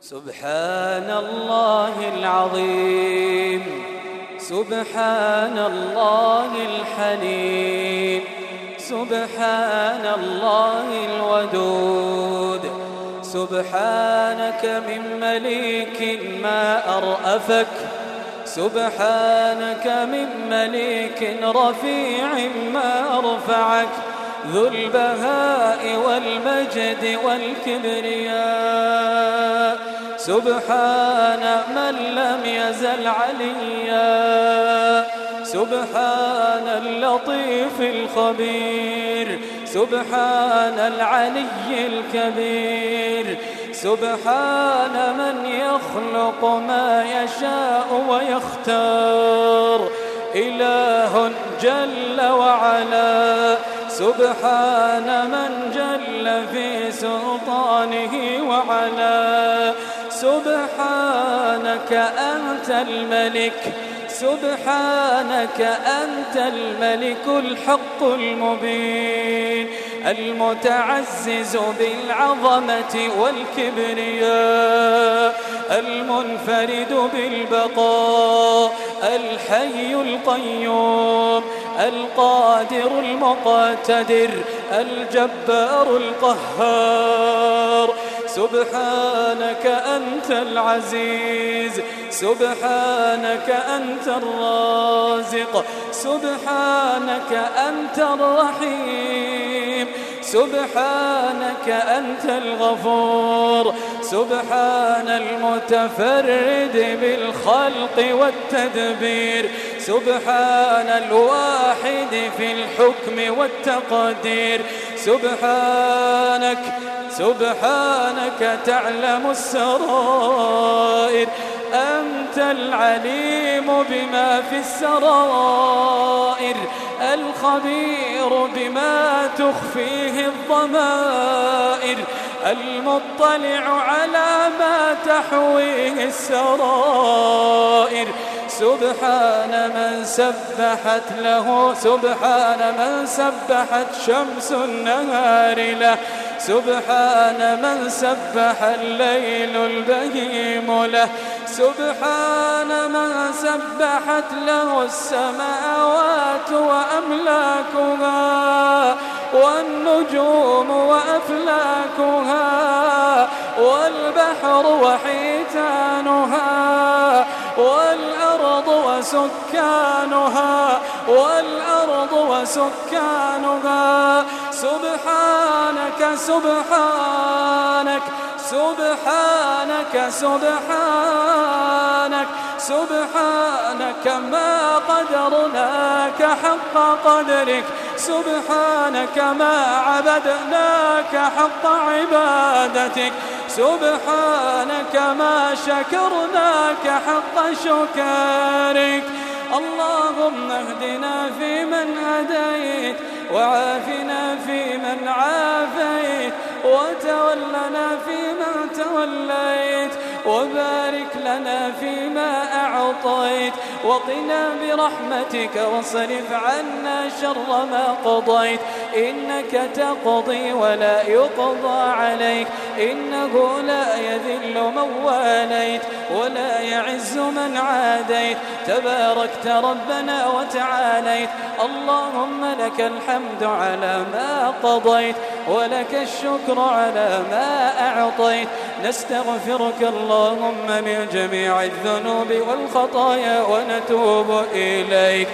سبحان الله العظيم سبحان الله الحليم سبحان الله الودود سبحانك من مليك ما أرأفك. سبحانك من مليك رفيع ما أرفعك. ذو البهاء والمجد والكبرياء. سبحان من لم يزل عليا. سبحان اللطيف الخبير. سبحان العلي الكبير. سبحان من يخلق ما يشاء ويختار. إله جل وعلا. سبحان من جل في سلطانه وعلا سبحانك أنت الملك سبحانك أنت الملك الحق المبين المتعزز بالعظمة والكبرياء المنفرد بالبقاء الحي القيوم. القادر المقتدر الجبار القهار. سبحانك أنت العزيز سبحانك أنت الرازق سبحانك أنت الرحيم سبحانك أنت الغفور سبحان المتفرد بالخلق والتدبير. سبحان الواحد في الحكم والتقدير. سبحانك سبحانك تعلم السرائر. أنت العليم بما في السرائر. الخبير بما تخفيه الضمائر. المطلع على ما تحويه السرائر. سبحان من سبحت له سبحان من سبحت شمس النهار له سبحان من سبح الليل البهيم له سبحان من سبحت له السماوات وأملاكها والنجوم وأفلاكها والبحر وحيتانها والأرض وسكانها والأرض وسكانها. سبحانك سبحانك سبحانك سبحانك سبحانك ما قدرناك حق قدرك. سبحانك ما عبدناك حق عبادتك. سبحانك ما شكرناك حق شكرك. اللهم اهدنا فيمن هديت وعافنا فيمن عافيت وتولنا فيمن توليت. وبارك لنا فيما أعطيت وقنا برحمتك واصرف عنا شر ما قضيت. إنك تقضي ولا يقضى عليك إنه لا يذل من واليت ولا يعز من عاديت. تباركت ربنا وتعاليت اللهم لك الحمد على ما قضيت ولك الشكر على ما أعطيت. نستغفرك اللهم من جميع الذنوب والخطايا ونتوب إليك.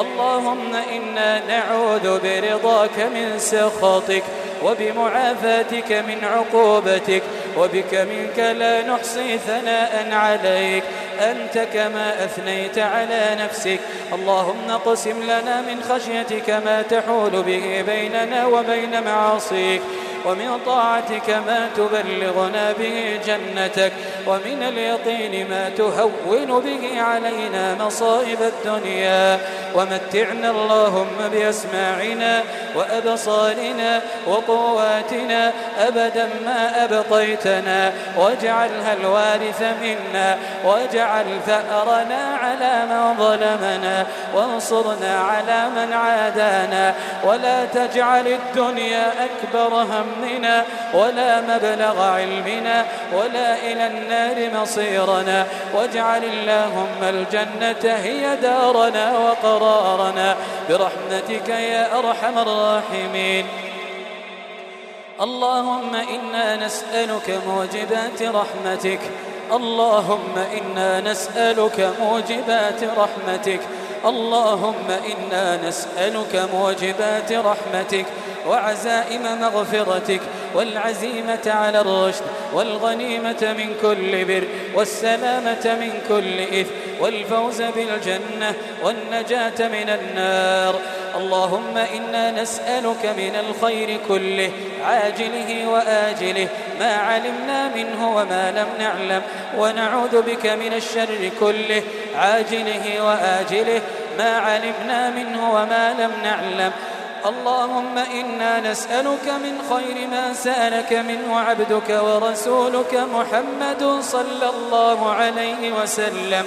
اللهم إنا نعوذ برضاك من سخطك وبمعافاتك من عقوبتك وبك منك لا نحصي ثناء عليك. أنت كما أثنيت على نفسك. اللهم اقسم لنا من خشيتك ما تحول به بيننا وبين معاصيك. ومن طاعتك ما تبلغنا به جنتك ومن اليقين ما تهون به علينا مصائب الدنيا. ومتعنا اللهم بأسماعنا وأبصارنا وقواتنا أبدا ما أبقيتنا. واجعلها الوارث منا واجعل ثأرنا على من ظلمنا وانصرنا على من عادانا. ولا تجعل الدنيا أكبر هم همنا ولا مبلغ علمنا ولا إلى النار مصيرنا واجعل اللهم الجنة هي دارنا وقرارنا برحمتك يا أرحم الراحمين. اللهم إنا نسألك موجبات رحمتك. اللهم إنا نسألك موجبات رحمتك. اللهم إنا نسألك موجبات رحمتك. وعزائم مغفرتك والعزيمة على الرشد والغنيمة من كل بر والسلامة من كل إثم والفوز بالجنة والنجاة من النار اللهم إنا نسألك من الخير كله عاجله وآجله ما علمنا منه وما لم نعلم ونعوذ بك من الشر كله عاجله وآجله ما علمنا منه وما لم نعلم اللهم إنا نسألك من خير ما سألك منه عبدك ورسولك محمد صلى الله عليه وسلم.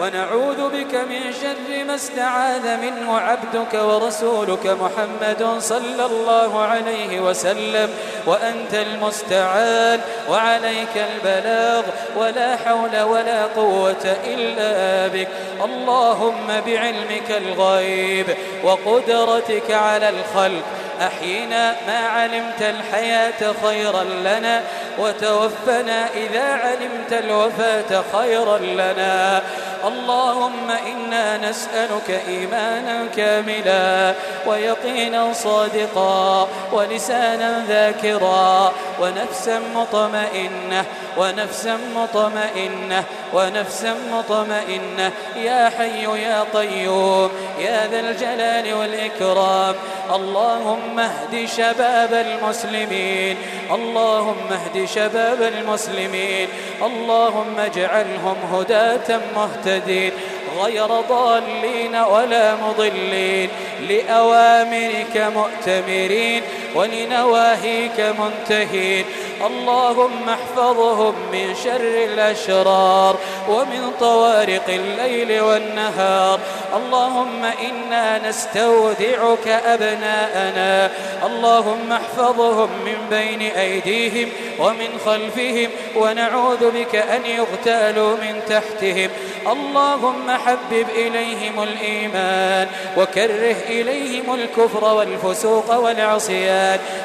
ونعوذ بك من شر ما استعاذ منه عبدك ورسولك محمد صلى الله عليه وسلم وأنت المستعان وعليك البلاغ ولا حول ولا قوة إلا بك اللهم بعلمك الغيب وقدرتك على الخلق أحينا ما علمت الحياة خيرا لنا وتوفنا إذا علمت الوفاة خيرا لنا. اللهم إنا نسألك إيمانا كاملا ويقينا صادقا ولسانا ذاكرا ونفسا مطمئنة ونفسا مطمئنة ونفسا مطمئنة. يا حي يا قيوم يا ذا الجلال والإكرام. اللهم اهد شباب المسلمين. اللهم اهد شباب المسلمين. اللهم اجعلهم هداة مهتدين غير ضالين ولا مضلين لأوامرك مؤتمرين. ولنواهيك منتهين. اللهم احفظهم من شر الأشرار ومن طوارق الليل والنهار. اللهم إنا نستودعك أبناءنا. اللهم احفظهم من بين أيديهم ومن خلفهم ونعوذ بك أن يغتالوا من تحتهم. اللهم حبب إليهم الإيمان وكره إليهم الكفر والفسوق والعصيان.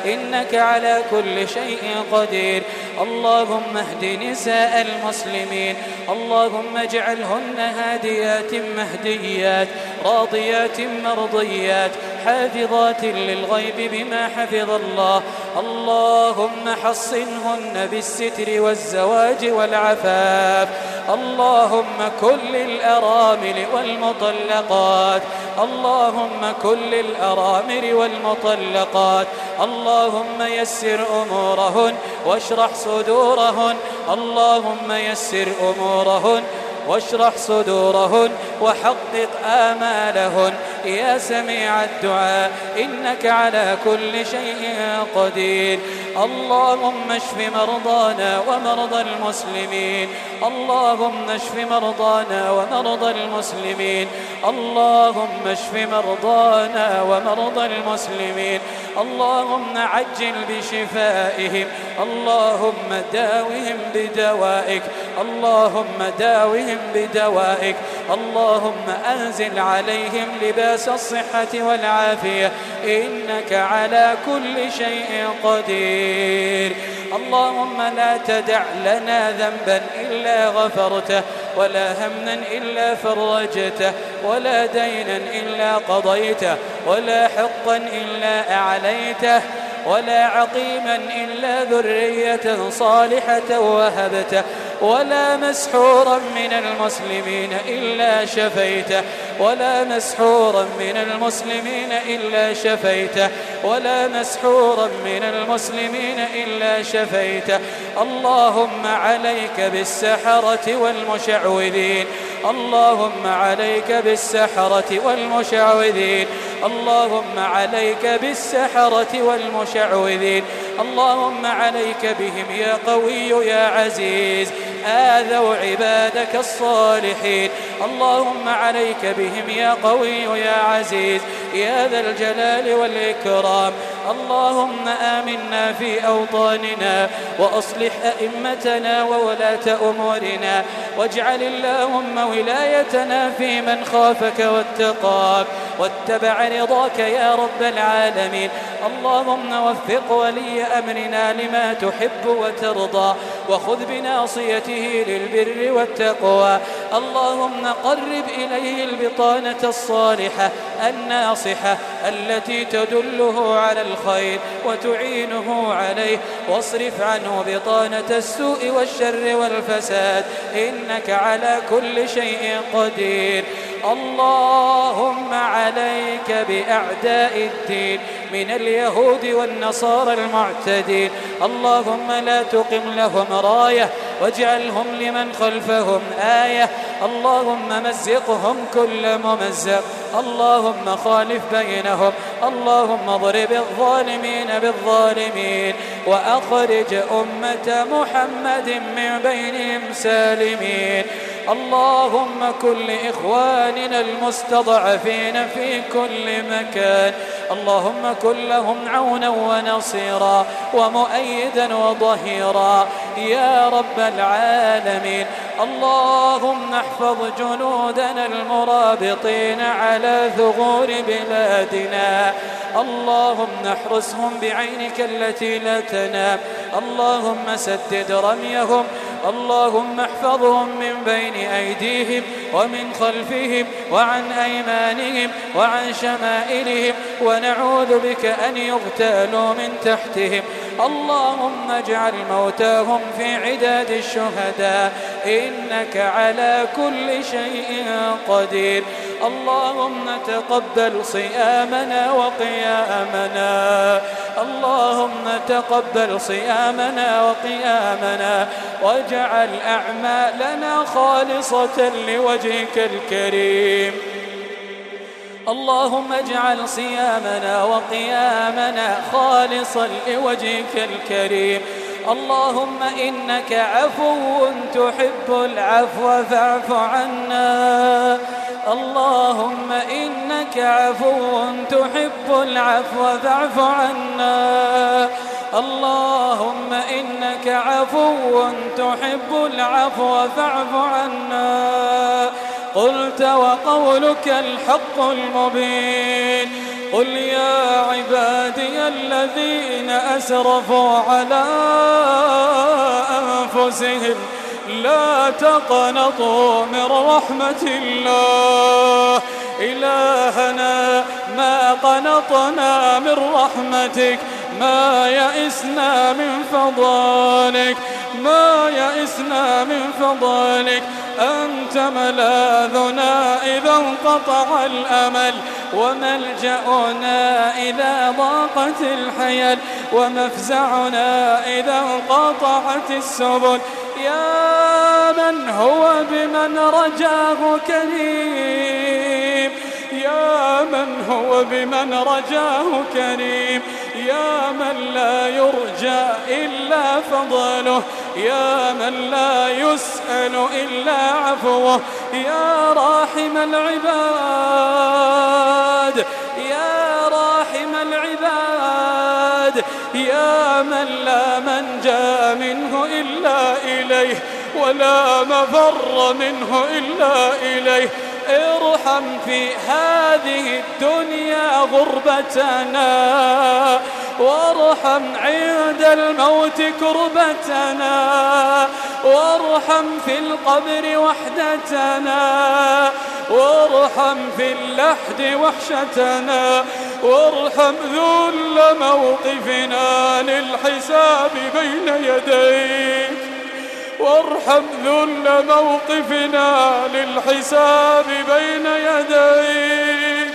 إنك على كل شيء قدير. اللهم اهد نساء المسلمين. اللهم اجعلهن هاديات مهديات. راضيات مرضيات. حافظات للغيب بما حفظ الله. اللهم حصنهن بالستر والزواج والعفاف. اللهم كل الأرامل والمطلقات. اللهم كل الأرامل والمطلقات. اللهم يسر أمورهن واشرح صدورهن. اللهم يسر أمورهن واشرح صدورهن وحقق آمالهن. يا سميع الدعاء إنك على كل شيء قدير. اللهم اشف مرضانا ومرضى المسلمين. اللهم اشف مرضانا ومرضى المسلمين. اللهم اشف مرضانا ومرضى المسلمين. اللهم عجل بشفائهم. اللهم داوهم بدوائك. اللهم داوهم بدوائك. اللهم أنزل عليهم لباس الصحة والعافية. إنك على كل شيء قدير. اللهم لا تدع لنا ذنبا إلا غفرته ولا هما إلا فرجته ولا دينا إلا قضيته ولا حقا إلا أعليته. ولا عقيما إلا ذرية صالحة وهبته ولا مسحورا من المسلمين إلا شفيته ولا مسحورا من المسلمين إلا شفيته ولا مسحورا من المسلمين إلا شفيته اللهم عليك بالسحرة والمشعوذين اللهم عليك بالسحرة والمشعوذين. اللهم عليك بالسحرة والمشعوذين. اللهم عليك بهم يا قوي يا عزيز. آذوا عبادك الصالحين. اللهم عليك بهم يا قوي يا عزيز يا ذا الجلال والإكرام. اللهم آمنا في أوطاننا وأصلح أئمتنا وولاة أمورنا. واجعل اللهم ولايتنا في من خافك واتقاك. واتبع رضاك يا رب العالمين. اللهم وفق ولي أمرنا لما تحب وترضى وخذ بناصيته للبر والتقوى. اللهم قرب إليه البطانة الصالحة الناصحة التي تدله على الخير وتعينه عليه. واصرف عنه بطانة السوء والشر والفساد إنك على كل شيء قدير. اللهم عليك بأعداء الدين من اليهود والنصارى المعتدين. اللهم لا تقم لهم راية واجعلهم لمن خلفهم آية. اللهم مزقهم كل ممزق. اللهم خالف بينهم. اللهم اضرب الظالمين بالظالمين. وأخرج أمة محمد من بينهم سالمين. اللهم كل إخواننا المستضعفين في كل مكان. اللهم كن لهم عونا ونصيرا ومؤيدا وظهيرا. يا رب العالمين. اللهم احفظ جنودنا المرابطين على ثغور بلادنا. اللهم احرسهم بعينك التي لا تنام. اللهم سدد رميهم. اللهم احفظهم من بين أيديهم ومن خلفهم وعن أيمانهم وعن شمائلهم ونعوذ بك أن يغتالوا من تحتهم. اللهم اجعل موتاهم في عداد الشهداء. إنك على كل شيء قدير. اللهم تقبل صيامنا وقيامنا. اللهم تقبل صيامنا وقيامنا. واجعل أعمالنا خالصة لوجهك الكريم. اللهم اجعل صيامنا وقيامنا خالصا لوجهك الكريم. اللهم إنك عفو تحب العفو فاعف عنا. اللهم إنك عفو تحب العفو فاعف عنا. اللهم إنك عفو تحب العفو فاعف عنا. قلت وقولك الحق المبين. قل يا عبادي الذين أسرفوا على أنفسهم لا تقنطوا من رحمة الله. إلهنا ما قنطنا من رحمتك ما يئسنا من فضلك. ما يئسنا من فضلك. أنت ملاذنا إذا انقطع الأمل. وملجأنا إذا ضاقت الحيل. ومفزعنا إذا انقطعت السبل. يا من هو بمن رجاه كريم. يا من هو بمن رجاه كريم. يا من لا يرجى إلا فضله. يا من لا يسأل إلا عفوه. يا راحم العباد. يا راحم العباد. يا من لا من جاء منه إلا إليه. ولا مفر منه إلا إليه. ارحم في هذه الدنيا غربتنا وارحم عند الموت كربتنا وارحم في القبر وحدتنا وارحم في اللحد وحشتنا وارحم ذل موقفنا للحساب بين يديك. وارحم ذل موقفنا للحساب بين يديك.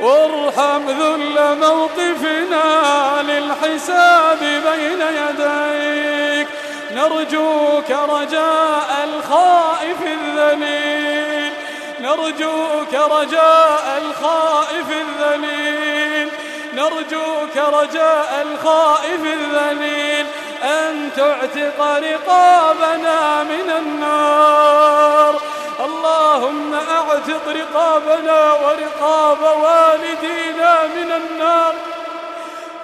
وارحم ذل موقفنا للحساب بين يديك. نرجوك رجاء الخائف الذليل. نرجوك رجاء الخائف الذليل. نرجوك رجاء الخائف الذليل. أن تعتق رقابنا من النار. اللهم أعتق رقابنا ورقاب والدينا من النار.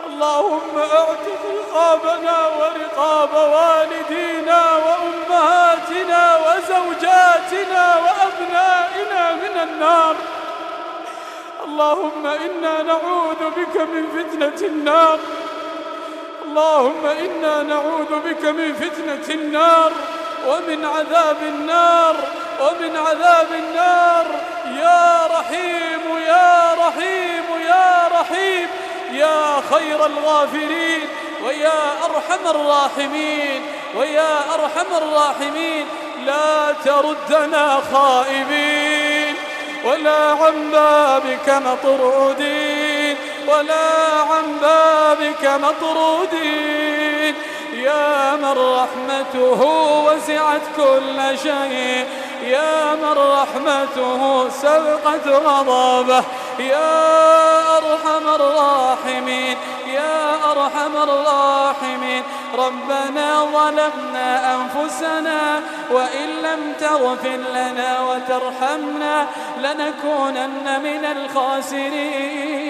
اللهم أعتق رقابنا ورقاب والدينا وأمهاتنا وزوجاتنا وأبنائنا من النار. اللهم إنا نعوذ بك من فتنة النار. اللهم إنا نعوذ بك من فتنة النار ومن عذاب النار ومن عذاب النار. يا رحيم يا رحيم يا رحيم. يا خير الغافرين ويا أرحم الراحمين ويا أرحم الراحمين. لا تردنا خائبين ولا عن بابك مطرودين. ولا عن بابك مطرودين يا من رحمته وسعت كل شيء. يا من رحمته سبقت غضبه. يا أرحم الراحمين. يا أرحم الراحمين. ربنا ظلمنا أنفسنا وإن لم تغفر لنا وترحمنا لنكونن من الخاسرين.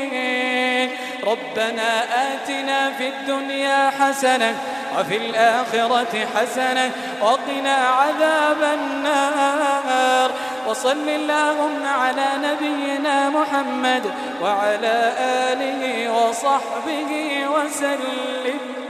ربنا آتنا في الدنيا حسنة وفي الآخرة حسنة وقنا عذاب النار. وصل اللهم على نبينا محمد وعلى آله وصحبه وسلم.